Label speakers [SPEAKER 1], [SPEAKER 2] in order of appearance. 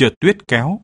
[SPEAKER 1] trượt tuyết kéo,